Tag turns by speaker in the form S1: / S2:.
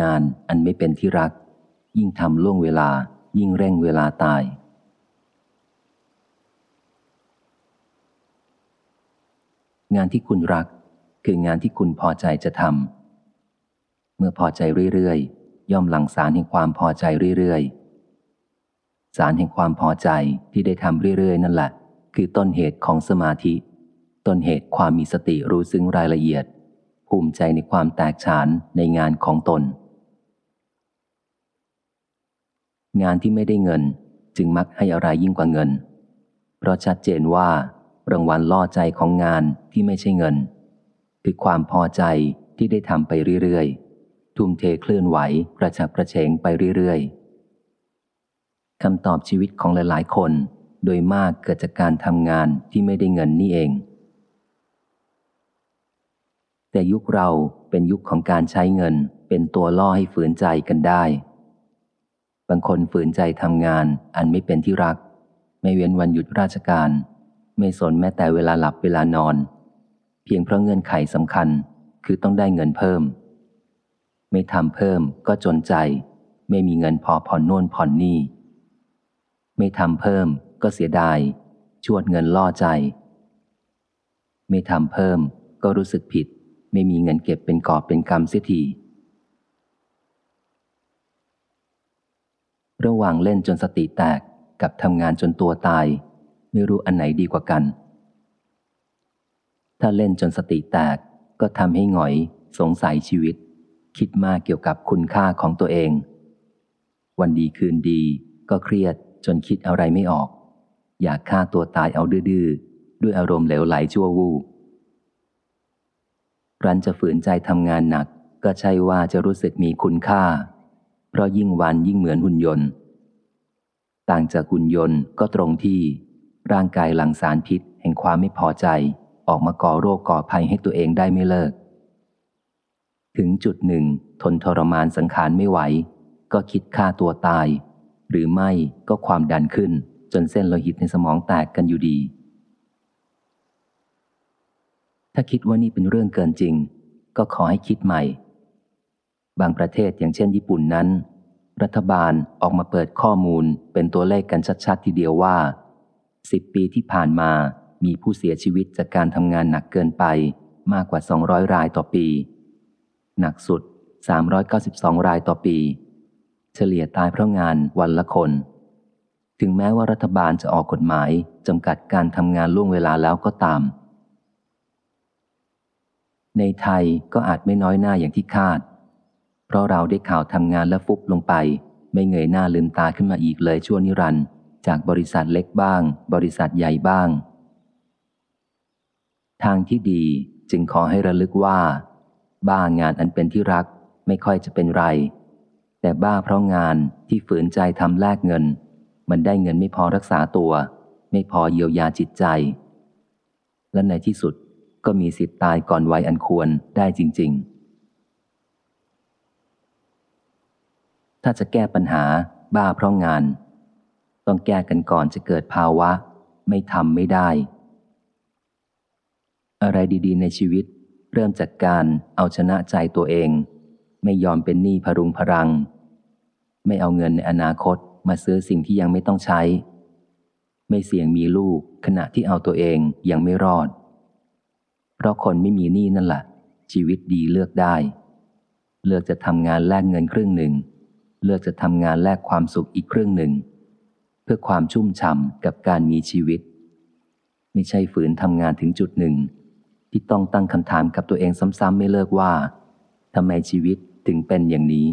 S1: งานอันไม่เป็นที่รัก ยิ่งทำล่วงเวลายิ่งเร่งเวลาตาย งานที่คุณรัก คืองานที่คุณพอใจจะทำเมื่อพอใจเรื่อยๆ ย่อมหลั่งสารแห่งความพอใจเรื่อยๆ สารแห่งความพอใจที่ได้ทำเรื่อยๆ นั่นแหละ คือต้นเหตุของสมาธิ ต้นเหตุความมีสติรู้ซึ้งรายละเอียด ภูมิใจในความแตกฉานในงานของตน งานที่ไม่ได้เงิน จึงมักให้อะไรยิ่งกว่าเงิน เพราะชัดเจนว่ารางวัลล่อใจของงานที่ไม่ใช่เงิน คือความพอใจที่ได้ทำไปเรื่อยๆ ทุ่มเทเคลื่อนไหวกระฉับกระเฉงไปเรื่อยๆคำตอบชีวิตของหลายๆ คน โดยมากเกิดจากการทำงานที่ไม่ได้เงินนี่เอง แต่ยุคเราเป็นยุคของการใช้เงินเป็นตัวล่อให้ฝืนใจกันได้ บางคนฝืนใจทำงานอันไม่เป็นที่รัก ไม่เว้นวันหยุดราชการ ไม่สนแม้แต่เวลาหลับเวลานอน เพียงเพราะเงื่อนไขสำคัญคือต้องได้เงินเพิ่ม ไม่ทำเพิ่มก็จนใจ ไม่มีเงินพอผ่อนโน่นผ่อนนี่ ไม่ทำเพิ่มก็เสียดาย ชวดเงินล่อใจ ไม่ทำเพิ่มก็รู้สึกผิด ไม่มีเงินเก็บเป็นกอบเป็นกำเสียที ระหว่างเล่นจนสติแตกกับทำงานจนตัวตาย ไม่รู้อันไหนดีกว่ากัน ถ้าเล่นจนสติแตกก็ทำให้หงอย สงสัยชีวิต คิดมากเกี่ยวกับคุณค่าของตัวเอง วันดีคืนดีก็เครียดจนคิดอะไรไม่ออก อยากฆ่าตัวตายเอาดื้อๆด้วยอารมณ์เหลวไหลชั่ววูบรันจะฝืนใจทำงานหนักก็ใช่ว่าจะรู้สึกมีคุณค่า เพราะยิ่งวันยิ่งเหมือนหุ่นยนต์ ต่างจากหุ่นยนต์ก็ตรงที่ ร่างกายหลังสารพิษแห่งความไม่พอใจออกมาก่อโรคก่อภัยให้ตัวเองได้ไม่เลิก ถึงจุดหนึ่ง ทนทรมานสังขารไม่ไหว ก็คิดฆ่าตัวตาย หรือไม่ก็ความดันขึ้นจนเส้นโลหิตในสมองแตกกันอยู่ดี ถ้าคิดว่านี่เป็นเรื่องเกินจริง ก็ขอให้คิดใหม่ บางประเทศอย่างเช่นญี่ปุ่นนั้น รัฐบาลออกมาเปิดข้อมูลเป็นตัวเลขกันชัดๆ ทีเดียวว่าสิบปีที่ผ่านมามีผู้เสียชีวิตจากการทำงานหนักเกินไปมากกว่า 200 รายต่อปี หนักสุด 392 รายต่อปี เฉลี่ยตายเพราะงานวันละคน ถึงแม้ว่ารัฐบาลจะออกกฎหมายจำกัดการทำงานล่วงเวลาแล้วก็ตาม ในไทยก็อาจไม่น้อยหน้าอย่างที่คาด ราะเราได้ข่าวทำงานแล้วฟุบลงไป ไม่เงยหน้าลืมตาขึ้นมาอีกเลยชั่วนิรันด์จากบริษัทเล็กบ้าง บริษัทใหญ่บ้าง ทางที่ดีจึงขอให้ระลึกว่า บ้างานอันเป็นที่รักไม่ค่อยจะเป็นไร แต่บ้าเพราะงานที่ฝืนใจทำแลกเงิน มันได้เงินไม่พอรักษาตัว ไม่พอเยียวยาจิตใจ และในที่สุดก็มีสิทธิ์ตายก่อนวัยอันควรได้จริง ๆ ถ้าจะแก้ปัญหา บ้าเพราะงาน ต้องแก้กันก่อนจะเกิดภาวะ ไม่ทำไม่ได้ อะไรดีๆ ในชีวิต เริ่มจากการเอาชนะใจตัวเอง ไม่ยอมเป็นหนี้พรุงพรัง ไม่เอาเงินในอนาคตมาซื้อสิ่งที่ยังไม่ต้องใช้ ไม่เสี่ยงมีลูกขณะที่เอาตัวเองยังไม่รอด เพราะคนไม่มีหนี้นั่นแหละชีวิตดีเลือกได้ เลือกจะทำงานแลกเงินครึ่งหนึ่ง เลือกจะทำงานแลกความสุขอีกครึ่งหนึ่ง เพื่อความชุ่มฉ่ำกับการมีชีวิต ไม่ใช่ฝืนทำงานถึงจุดหนึ่ง ที่ต้องตั้งคำถามกับตัวเองซ้ำๆไม่เลิกว่าทำไมชีวิตถึงเป็นอย่างนี้